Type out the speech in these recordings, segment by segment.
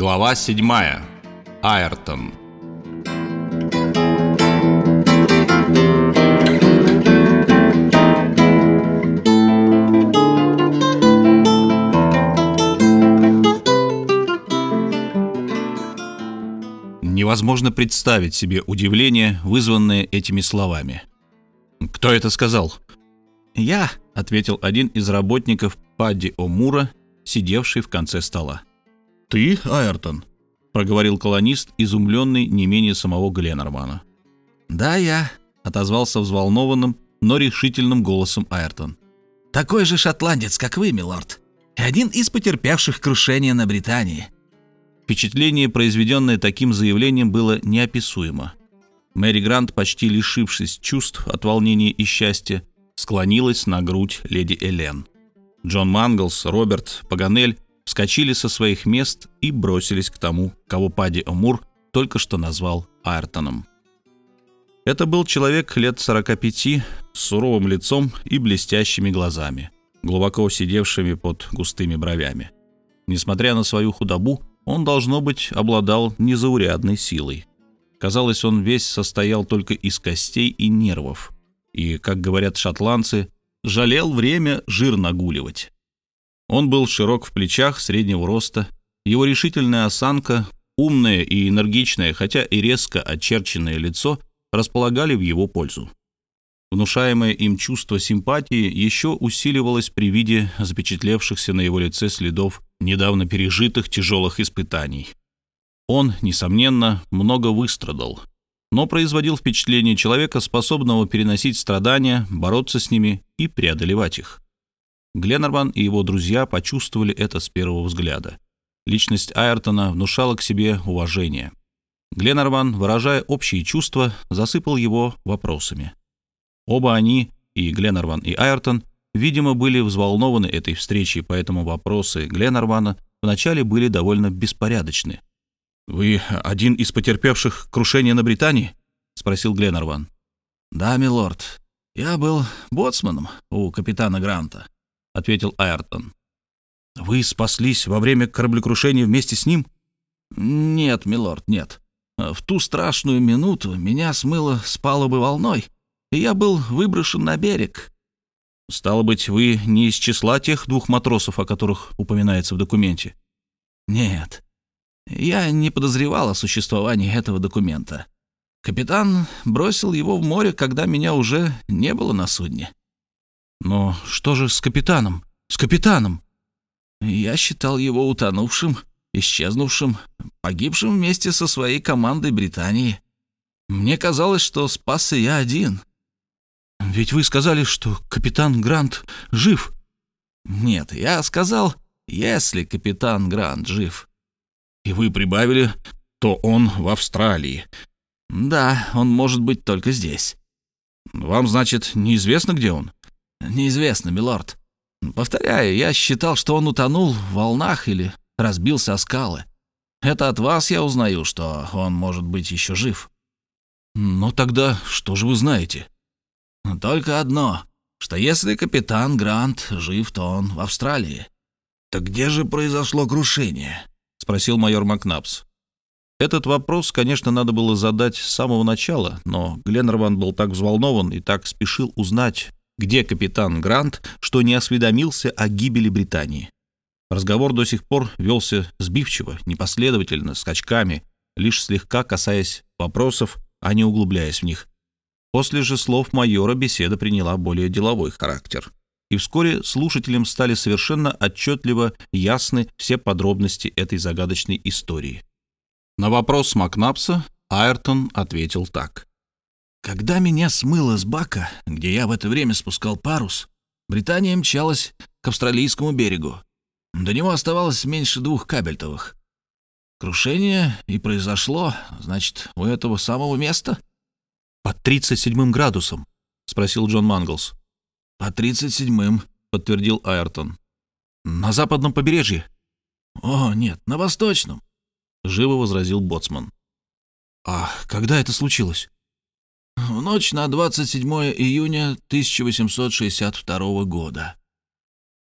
Глава 7. Айртон. Невозможно представить себе удивление, вызванное этими словами. «Кто это сказал?» «Я», — ответил один из работников Падди О'Мура, сидевший в конце стола. «Ты, Айртон?» — проговорил колонист, изумленный не менее самого Гленнермана. «Да, я», — отозвался взволнованным, но решительным голосом Айртон. «Такой же шотландец, как вы, милорд, и один из потерпевших крушение на Британии». Впечатление, произведенное таким заявлением, было неописуемо. Мэри Грант, почти лишившись чувств от волнения и счастья, склонилась на грудь леди Элен. Джон Манглс, Роберт, Паганель вскочили со своих мест и бросились к тому, кого Пади Омур только что назвал Айртоном. Это был человек лет 45 с суровым лицом и блестящими глазами, глубоко сидевшими под густыми бровями. Несмотря на свою худобу, он, должно быть, обладал незаурядной силой. Казалось, он весь состоял только из костей и нервов. И, как говорят шотландцы, жалел время жир нагуливать. Он был широк в плечах, среднего роста. Его решительная осанка, умное и энергичное, хотя и резко очерченное лицо располагали в его пользу. Внушаемое им чувство симпатии еще усиливалось при виде запечатлевшихся на его лице следов недавно пережитых тяжелых испытаний. Он, несомненно, много выстрадал, но производил впечатление человека, способного переносить страдания, бороться с ними и преодолевать их. Гленнерван и его друзья почувствовали это с первого взгляда. Личность Айртона внушала к себе уважение. Гленнерван, выражая общие чувства, засыпал его вопросами. Оба они, и Гленнерван, и Айртон, видимо, были взволнованы этой встречей, поэтому вопросы Гленнервана вначале были довольно беспорядочны. «Вы один из потерпевших крушение на Британии?» — спросил Гленнерван. «Да, милорд. Я был боцманом у капитана Гранта», — ответил Айртон. «Вы спаслись во время кораблекрушения вместе с ним?» «Нет, милорд, нет. В ту страшную минуту меня смыло с палубы волной, и я был выброшен на берег. Стало быть, вы не из числа тех двух матросов, о которых упоминается в документе? Нет. Я не подозревал о существовании этого документа. Капитан бросил его в море, когда меня уже не было на судне. Но что же с капитаном? С капитаном? Я считал его утонувшим, исчезнувшим, погибшим вместе со своей командой Британии. Мне казалось, что спасся я один. Ведь вы сказали, что капитан Грант жив. Нет, я сказал, если капитан Грант жив. И вы прибавили, то он в Австралии. Да, он может быть только здесь. Вам, значит, неизвестно, где он? Неизвестно, милорд. Повторяю, я считал, что он утонул в волнах или разбился о скалы. Это от вас я узнаю, что он может быть еще жив. Но тогда что же вы знаете? Только одно, что если капитан Грант жив, то он в Австралии. «Так где же произошло крушение?» — спросил майор Макнапс. Этот вопрос, конечно, надо было задать с самого начала, но Гленнерван был так взволнован и так спешил узнать, где капитан Грант, что не осведомился о гибели Британии. Разговор до сих пор велся сбивчиво, непоследовательно, скачками, лишь слегка касаясь вопросов, а не углубляясь в них. После же слов майора беседа приняла более деловой характер. И вскоре слушателям стали совершенно отчетливо ясны все подробности этой загадочной истории. На вопрос Макнапса Айртон ответил так. «Когда меня смыло с бака, где я в это время спускал парус, Британия мчалась к австралийскому берегу. До него оставалось меньше двух кабельтовых. Крушение и произошло, значит, у этого самого места?» «Под 37 градусом?» — спросил Джон Манглс. «Под 37-м», — подтвердил Айртон. «На западном побережье?» «О, нет, на восточном», — живо возразил Боцман. «А когда это случилось?» «В ночь на 27 июня 1862 года».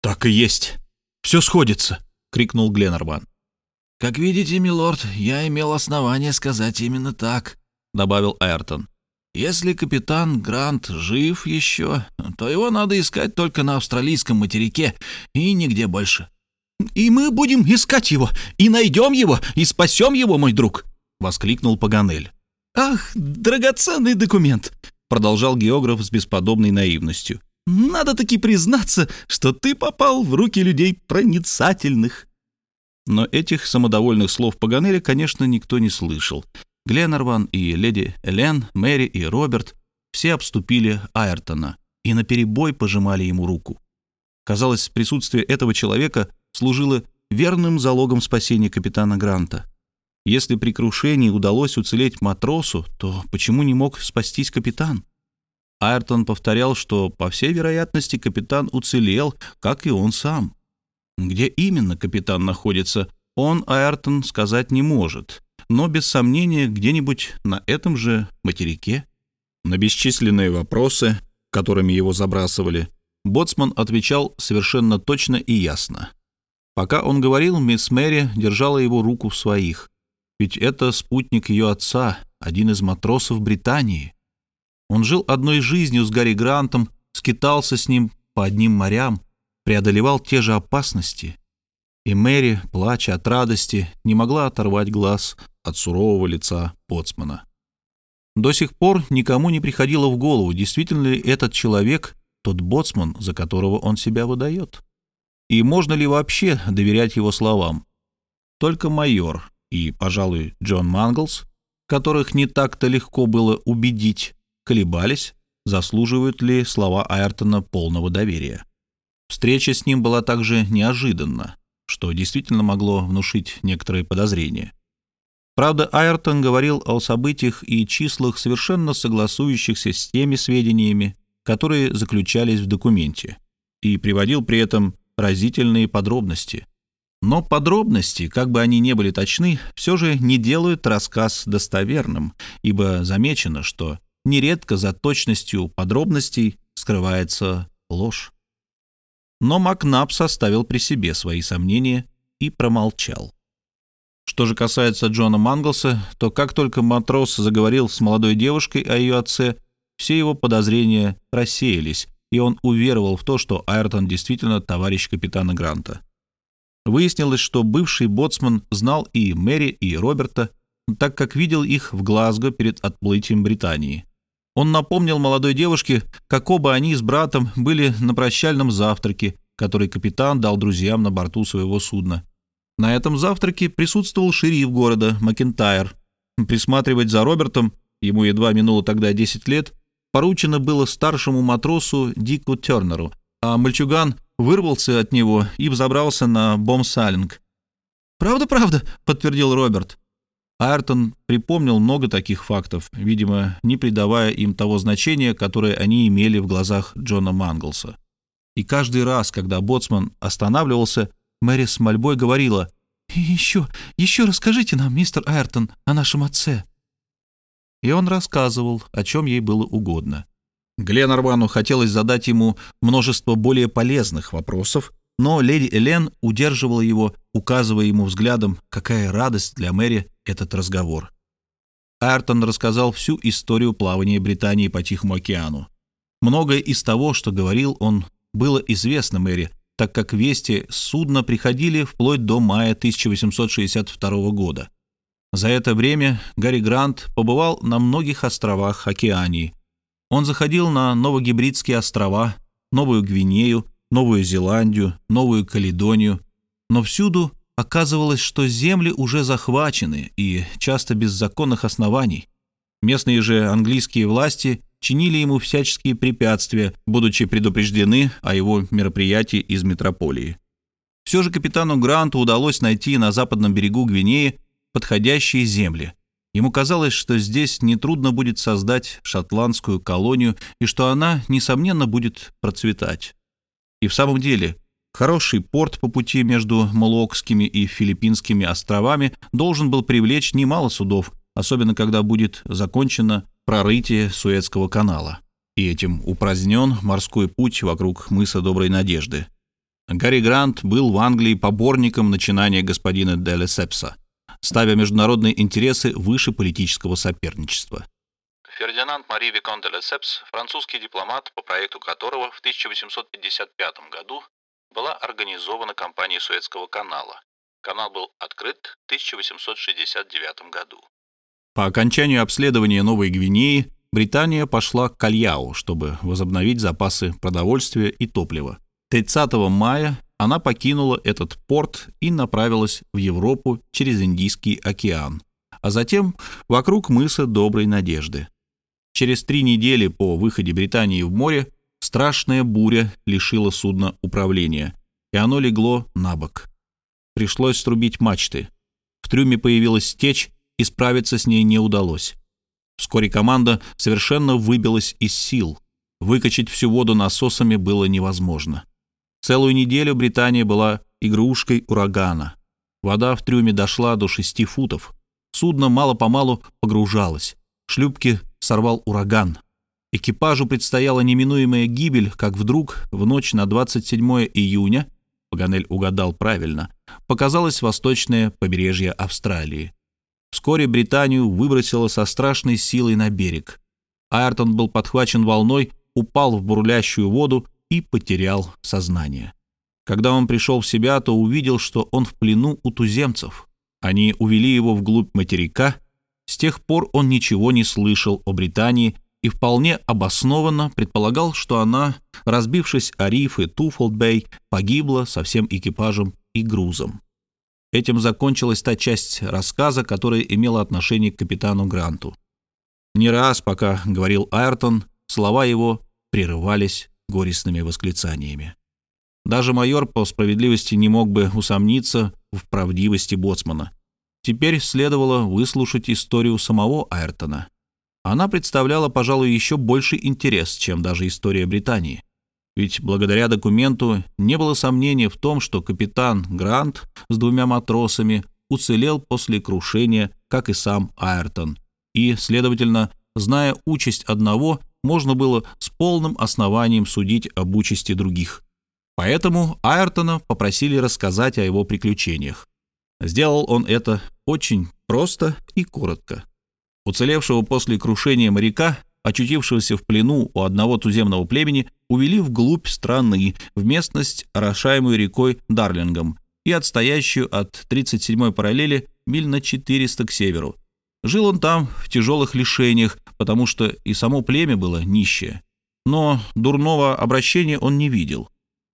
«Так и есть. Все сходится», — крикнул Гленнерван. «Как видите, милорд, я имел основание сказать именно так», — добавил Айртон. «Если капитан Грант жив еще, то его надо искать только на австралийском материке и нигде больше». «И мы будем искать его, и найдем его, и спасем его, мой друг!» — воскликнул Паганель. «Ах, драгоценный документ!» — продолжал географ с бесподобной наивностью. «Надо таки признаться, что ты попал в руки людей проницательных». Но этих самодовольных слов Паганеля, конечно, никто не слышал. Гленнерван и леди Элен, Мэри и Роберт все обступили Айртона и наперебой пожимали ему руку. Казалось, присутствие этого человека служило верным залогом спасения капитана Гранта. Если при крушении удалось уцелеть матросу, то почему не мог спастись капитан? Айртон повторял, что, по всей вероятности, капитан уцелел, как и он сам. Где именно капитан находится, он, Айртон, сказать не может, но без сомнения где-нибудь на этом же материке. На бесчисленные вопросы, которыми его забрасывали, Боцман отвечал совершенно точно и ясно. Пока он говорил, мисс Мэри держала его руку в своих. Ведь это спутник ее отца, один из матросов Британии. Он жил одной жизнью с Гарри Грантом, скитался с ним по одним морям, преодолевал те же опасности. И Мэри, плача от радости, не могла оторвать глаз от сурового лица Поцмана. До сих пор никому не приходило в голову, действительно ли этот человек тот боцман, за которого он себя выдает. И можно ли вообще доверять его словам? Только майор и, пожалуй, Джон Манглс, которых не так-то легко было убедить, колебались, заслуживают ли слова Айртона полного доверия. Встреча с ним была также неожиданна, что действительно могло внушить некоторые подозрения. Правда, Айртон говорил о событиях и числах, совершенно согласующихся с теми сведениями, которые заключались в документе, и приводил при этом разительные подробности. Но подробности, как бы они ни были точны, все же не делают рассказ достоверным, ибо замечено, что нередко за точностью подробностей скрывается ложь. Но Макнаб составил при себе свои сомнения и промолчал. Что же касается Джона Манглса, то как только матрос заговорил с молодой девушкой о ее отце, все его подозрения рассеялись, и он уверовал в то, что Айртон действительно товарищ капитана Гранта. Выяснилось, что бывший боцман знал и Мэри, и Роберта, так как видел их в Глазго перед отплытием Британии. Он напомнил молодой девушке, как оба они с братом были на прощальном завтраке, который капитан дал друзьям на борту своего судна. На этом завтраке присутствовал шериф города Макентайр. Присматривать за Робертом, ему едва минуло тогда 10 лет, поручено было старшему матросу Дику Тернеру, а мальчуган вырвался от него и взобрался на бомсалинг. «Правда, правда», — подтвердил Роберт. Айртон припомнил много таких фактов, видимо, не придавая им того значения, которое они имели в глазах Джона Манглса. И каждый раз, когда боцман останавливался, Мэри с мольбой говорила «Еще, еще расскажите нам, мистер Айртон, о нашем отце». И он рассказывал, о чем ей было угодно. Гленарвану хотелось задать ему множество более полезных вопросов, но леди Элен удерживала его, указывая ему взглядом, какая радость для Мэри этот разговор. Айртон рассказал всю историю плавания Британии по Тихому океану. Многое из того, что говорил он, было известно Мэри, так как вести с судна приходили вплоть до мая 1862 года. За это время Гарри Грант побывал на многих островах Океании. Он заходил на Новогибридские острова, Новую Гвинею, Новую Зеландию, Новую Каледонию, но всюду оказывалось, что земли уже захвачены и часто без законных оснований. Местные же английские власти чинили ему всяческие препятствия, будучи предупреждены о его мероприятии из метрополии. Все же капитану Гранту удалось найти на западном берегу Гвинеи подходящие земли. Ему казалось, что здесь нетрудно будет создать шотландскую колонию и что она, несомненно, будет процветать. И в самом деле, хороший порт по пути между Молокскими и Филиппинскими островами должен был привлечь немало судов, особенно когда будет закончено прорытие Суэцкого канала. И этим упразднен морской путь вокруг мыса Доброй Надежды. Гарри Грант был в Англии поборником начинания господина де Лесепса, ставя международные интересы выше политического соперничества. Фердинанд Мари Викон де Лесепс, французский дипломат, по проекту которого в 1855 году была организована кампания Суэцкого канала. Канал был открыт в 1869 году. По окончанию обследования Новой Гвинеи Британия пошла к Кальяу, чтобы возобновить запасы продовольствия и топлива. 30 мая она покинула этот порт и направилась в Европу через Индийский океан, а затем вокруг мыса Доброй Надежды. Через три недели по выходе Британии в море страшная буря лишила судна управления, и оно легло на бок. Пришлось срубить мачты. В трюме появилась течь, и справиться с ней не удалось. Вскоре команда совершенно выбилась из сил. Выкачать всю воду насосами было невозможно. Целую неделю Британия была игрушкой урагана. Вода в трюме дошла до шести футов. Судно мало-помалу погружалось. Шлюпки сорвал ураган. Экипажу предстояла неминуемая гибель, как вдруг в ночь на 27 июня, Паганель угадал правильно, показалось восточное побережье Австралии. Вскоре Британию выбросило со страшной силой на берег. Айртон был подхвачен волной, упал в бурлящую воду и потерял сознание. Когда он пришел в себя, то увидел, что он в плену у туземцев. Они увели его вглубь материка. С тех пор он ничего не слышал о Британии и вполне обоснованно предполагал, что она, разбившись о рифы Туфолд-Бэй, погибла со всем экипажем и грузом. Этим закончилась та часть рассказа, которая имела отношение к капитану Гранту. Не раз, пока говорил Айртон, слова его прерывались горестными восклицаниями. Даже майор по справедливости не мог бы усомниться в правдивости боцмана. Теперь следовало выслушать историю самого Айртона. Она представляла, пожалуй, еще больший интерес, чем даже история Британии. Ведь благодаря документу не было сомнения в том, что капитан Грант с двумя матросами уцелел после крушения, как и сам Айртон, и, следовательно, зная участь одного, можно было с полным основанием судить об участи других. Поэтому Айртона попросили рассказать о его приключениях. Сделал он это очень просто и коротко. Уцелевшего после крушения моряка очутившегося в плену у одного туземного племени, увели вглубь страны, в местность, орошаемую рекой Дарлингом и отстоящую от 37-й параллели миль на 400 к северу. Жил он там в тяжелых лишениях, потому что и само племя было нищее. Но дурного обращения он не видел.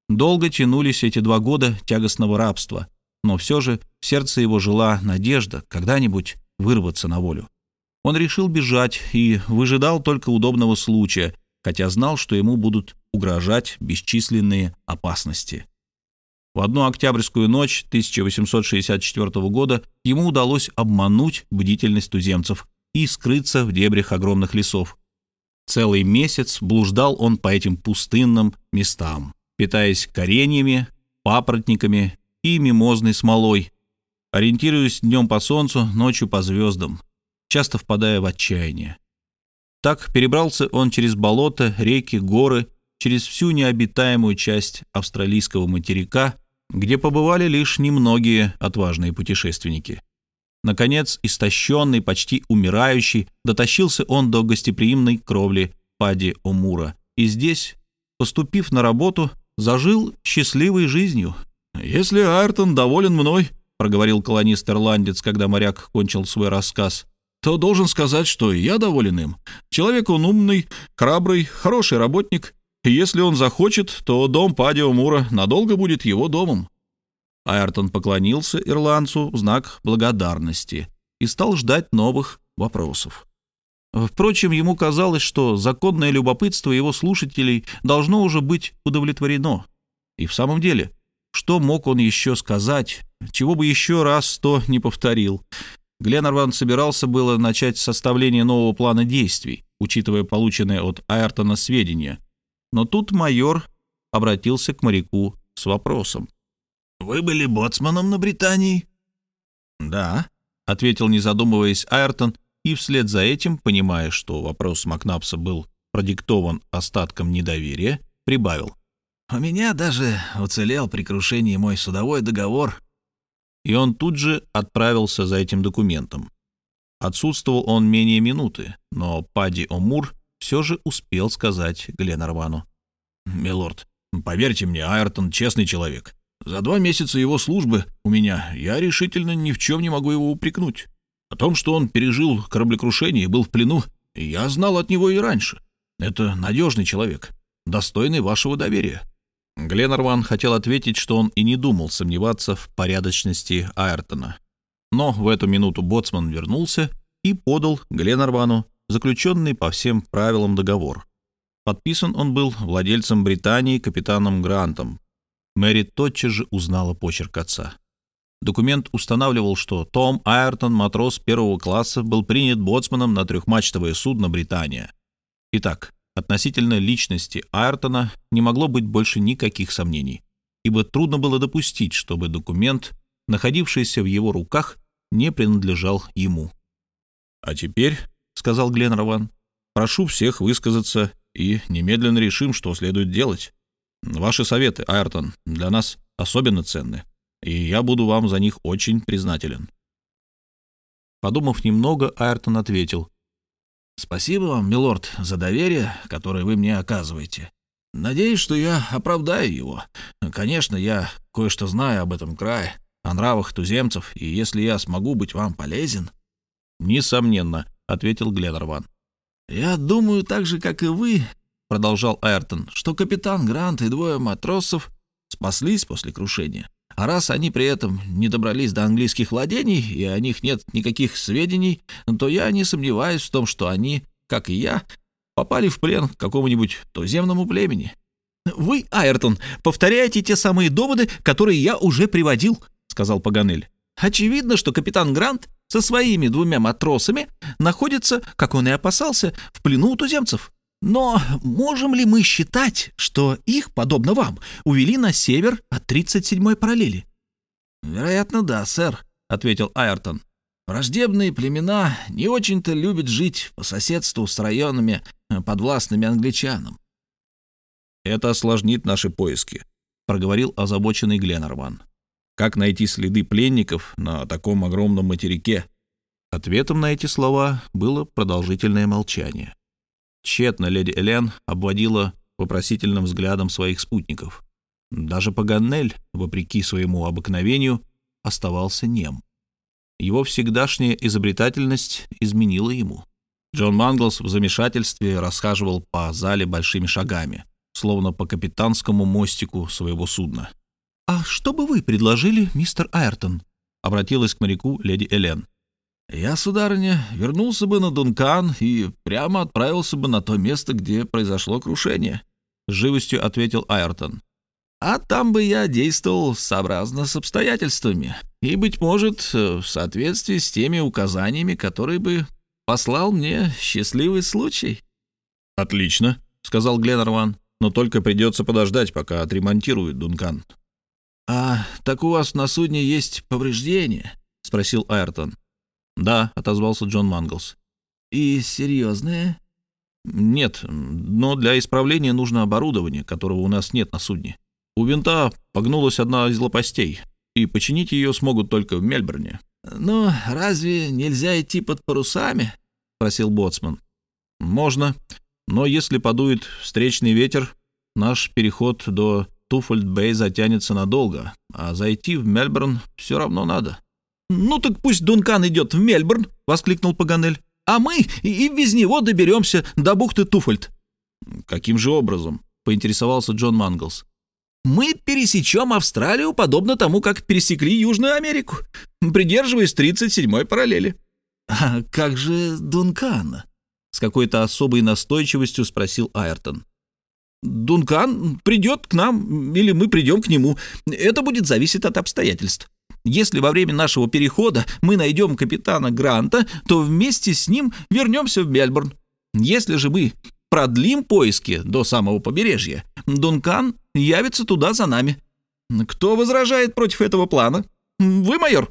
Долго тянулись эти два года тягостного рабства, но все же в сердце его жила надежда когда-нибудь вырваться на волю. Он решил бежать и выжидал только удобного случая, хотя знал, что ему будут угрожать бесчисленные опасности. В одну октябрьскую ночь 1864 года ему удалось обмануть бдительность туземцев и скрыться в дебрях огромных лесов. Целый месяц блуждал он по этим пустынным местам, питаясь кореньями, папоротниками и мимозной смолой, ориентируясь днем по солнцу, ночью по звездам часто впадая в отчаяние. Так перебрался он через болота, реки, горы, через всю необитаемую часть австралийского материка, где побывали лишь немногие отважные путешественники. Наконец, истощенный, почти умирающий, дотащился он до гостеприимной кровли Пади Омура, и здесь, поступив на работу, зажил счастливой жизнью. «Если Айртон доволен мной», — проговорил колонист-ирландец, когда моряк кончил свой рассказ, то должен сказать, что я доволен им. Человек он умный, храбрый, хороший работник, если он захочет, то дом Падио Мура надолго будет его домом». Айртон поклонился ирландцу в знак благодарности и стал ждать новых вопросов. Впрочем, ему казалось, что законное любопытство его слушателей должно уже быть удовлетворено. И в самом деле, что мог он еще сказать, чего бы еще раз то не повторил? Гленнерван собирался было начать составление нового плана действий, учитывая полученные от Айртона сведения. Но тут майор обратился к моряку с вопросом. «Вы были боцманом на Британии?» «Да», — ответил, не задумываясь, Айртон, и вслед за этим, понимая, что вопрос Макнапса был продиктован остатком недоверия, прибавил. У меня даже уцелел при крушении мой судовой договор». И он тут же отправился за этим документом. Отсутствовал он менее минуты, но Падди Омур все же успел сказать Гленарвану. «Милорд, поверьте мне, Айртон честный человек. За два месяца его службы у меня я решительно ни в чем не могу его упрекнуть. О том, что он пережил кораблекрушение и был в плену, я знал от него и раньше. Это надежный человек, достойный вашего доверия». Гленарван хотел ответить, что он и не думал сомневаться в порядочности Айртона. Но в эту минуту боцман вернулся и подал Гленарвану заключенный по всем правилам договор. Подписан он был владельцем Британии капитаном Грантом. Мэри тотчас же узнала почерк отца. Документ устанавливал, что Том Айртон, матрос первого класса, был принят боцманом на трехмачтовое судно «Британия». Итак, относительно личности Айртона не могло быть больше никаких сомнений, ибо трудно было допустить, чтобы документ, находившийся в его руках, не принадлежал ему. «А теперь», — сказал Гленрован, — «прошу всех высказаться и немедленно решим, что следует делать. Ваши советы, Айртон, для нас особенно ценны, и я буду вам за них очень признателен». Подумав немного, Айртон ответил. «Спасибо вам, милорд, за доверие, которое вы мне оказываете. Надеюсь, что я оправдаю его. Конечно, я кое-что знаю об этом крае, о нравах туземцев, и если я смогу быть вам полезен...» «Несомненно», — ответил Гленнерван. «Я думаю, так же, как и вы, — продолжал Айртон, — что капитан Грант и двое матросов спаслись после крушения. А раз они при этом не добрались до английских владений, и о них нет никаких сведений, то я не сомневаюсь в том, что они, как и я, попали в плен к какому-нибудь туземному племени. «Вы, Айртон, повторяете те самые доводы, которые я уже приводил», — сказал Паганель. «Очевидно, что капитан Грант со своими двумя матросами находится, как он и опасался, в плену у туземцев. Но можем ли мы считать, что их, подобно вам, увели на север от 37-й параллели? «Вероятно, да, сэр», — ответил Айртон. «Враждебные племена не очень-то любят жить по соседству с районами, э, подвластными англичанам». «Это осложнит наши поиски», — проговорил озабоченный Гленнерван. «Как найти следы пленников на таком огромном материке?» Ответом на эти слова было продолжительное молчание. Тщетно леди Элен обводила вопросительным взглядом своих спутников. Даже Паганель, вопреки своему обыкновению, оставался нем. Его всегдашняя изобретательность изменила ему. Джон Манглс в замешательстве расхаживал по зале большими шагами, словно по капитанскому мостику своего судна. «А что бы вы предложили, мистер Айртон?» — обратилась к моряку леди Элен. Я, сударыня, вернулся бы на Дункан и прямо отправился бы на то место, где произошло крушение», — живостью ответил Айртон. «А там бы я действовал сообразно с обстоятельствами и, быть может, в соответствии с теми указаниями, которые бы послал мне счастливый случай». «Отлично», — сказал Гленнерван, «но только придется подождать, пока отремонтируют Дункан». «А так у вас на судне есть повреждения?» — спросил Айртон. «Да», — отозвался Джон Манглс. «И серьезные?» «Нет, но для исправления нужно оборудование, которого у нас нет на судне. У винта погнулась одна из лопастей, и починить ее смогут только в Мельбурне». «Но разве нельзя идти под парусами?» — спросил Боцман. «Можно, но если подует встречный ветер, наш переход до Туфольд-Бэй затянется надолго, а зайти в Мельбурн все равно надо». «Ну так пусть Дункан идет в Мельбурн», — воскликнул Паганель. «А мы и без него доберемся до бухты Туфольд». «Каким же образом?» — поинтересовался Джон Манглс. «Мы пересечем Австралию, подобно тому, как пересекли Южную Америку, придерживаясь 37-й параллели». «А как же Дункан?» — с какой-то особой настойчивостью спросил Айртон. «Дункан придет к нам, или мы придем к нему. Это будет зависеть от обстоятельств. Если во время нашего перехода мы найдем капитана Гранта, то вместе с ним вернемся в Мельбурн. Если же мы продлим поиски до самого побережья, Дункан явится туда за нами. Кто возражает против этого плана? Вы, майор?»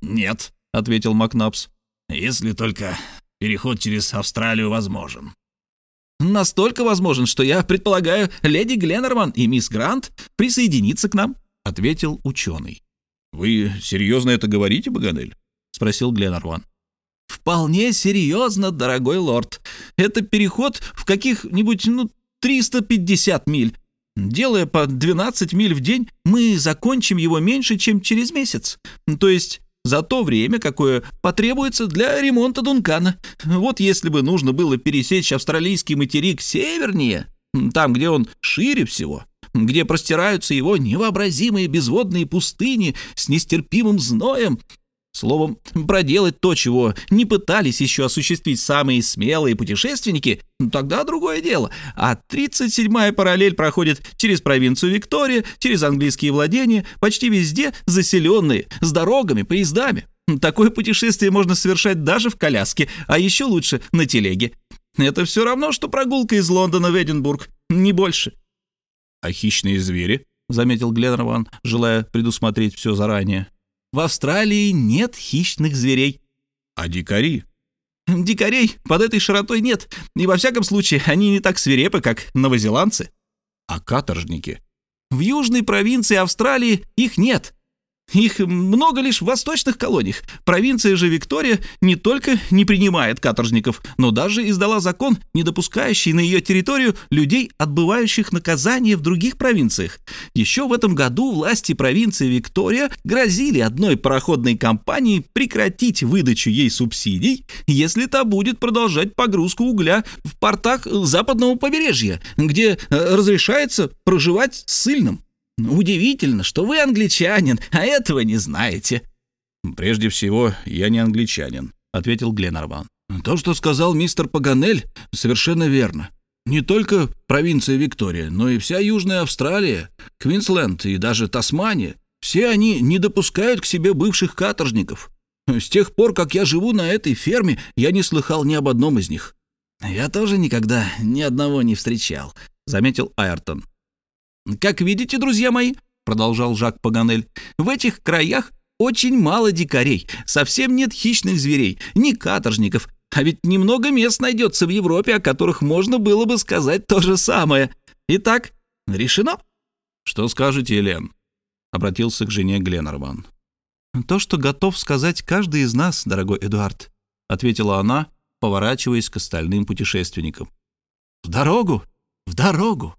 «Нет», — ответил Макнапс, — «если только переход через Австралию возможен». настолько возможен, что я предполагаю, леди Гленнерман и мисс Грант присоединиться к нам», — ответил ученый. «Вы серьезно это говорите, Баганель?» — спросил Гленнерван. «Вполне серьезно, дорогой лорд. Это переход в каких-нибудь, ну, 350 миль. Делая по 12 миль в день, мы закончим его меньше, чем через месяц. То есть за то время, какое потребуется для ремонта Дункана. Вот если бы нужно было пересечь австралийский материк севернее, там, где он шире всего, где простираются его невообразимые безводные пустыни с нестерпимым зноем, Словом, проделать то, чего не пытались еще осуществить самые смелые путешественники, тогда другое дело. А 37-я параллель проходит через провинцию Виктория, через английские владения, почти везде заселенные, с дорогами, поездами. Такое путешествие можно совершать даже в коляске, а еще лучше на телеге. Это все равно, что прогулка из Лондона в Эдинбург, не больше. «А хищные звери?» — заметил Гленнерван, желая предусмотреть все заранее. В Австралии нет хищных зверей. А дикари? Дикарей под этой широтой нет, и во всяком случае они не так свирепы, как новозеландцы. А каторжники? В южной провинции Австралии их нет. Их много лишь в восточных колониях. Провинция же Виктория не только не принимает каторжников, но даже издала закон, не допускающий на ее территорию людей, отбывающих наказание в других провинциях. Еще в этом году власти провинции Виктория грозили одной пароходной компании прекратить выдачу ей субсидий, если та будет продолжать погрузку угля в портах западного побережья, где э, разрешается проживать ссыльным. Удивительно, что вы англичанин, а этого не знаете. Прежде всего, я не англичанин, ответил Гленарван. То, что сказал мистер Паганель, совершенно верно. Не только провинция Виктория, но и вся Южная Австралия, Квинсленд и даже Тасмания. Все они не допускают к себе бывших каторжников. С тех пор, как я живу на этой ферме, я не слыхал ни об одном из них. «Я тоже никогда ни одного не встречал», — заметил Айртон. «Как видите, друзья мои», — продолжал Жак Паганель, — «в этих краях очень мало дикарей, совсем нет хищных зверей, ни каторжников, а ведь немного мест найдется в Европе, о которых можно было бы сказать то же самое. Итак, решено». «Что скажете, Элен?» — обратился к жене Гленнерван. «То, что готов сказать каждый из нас, дорогой Эдуард», — ответила она, поворачиваясь к остальным путешественникам. «В дорогу! В дорогу!»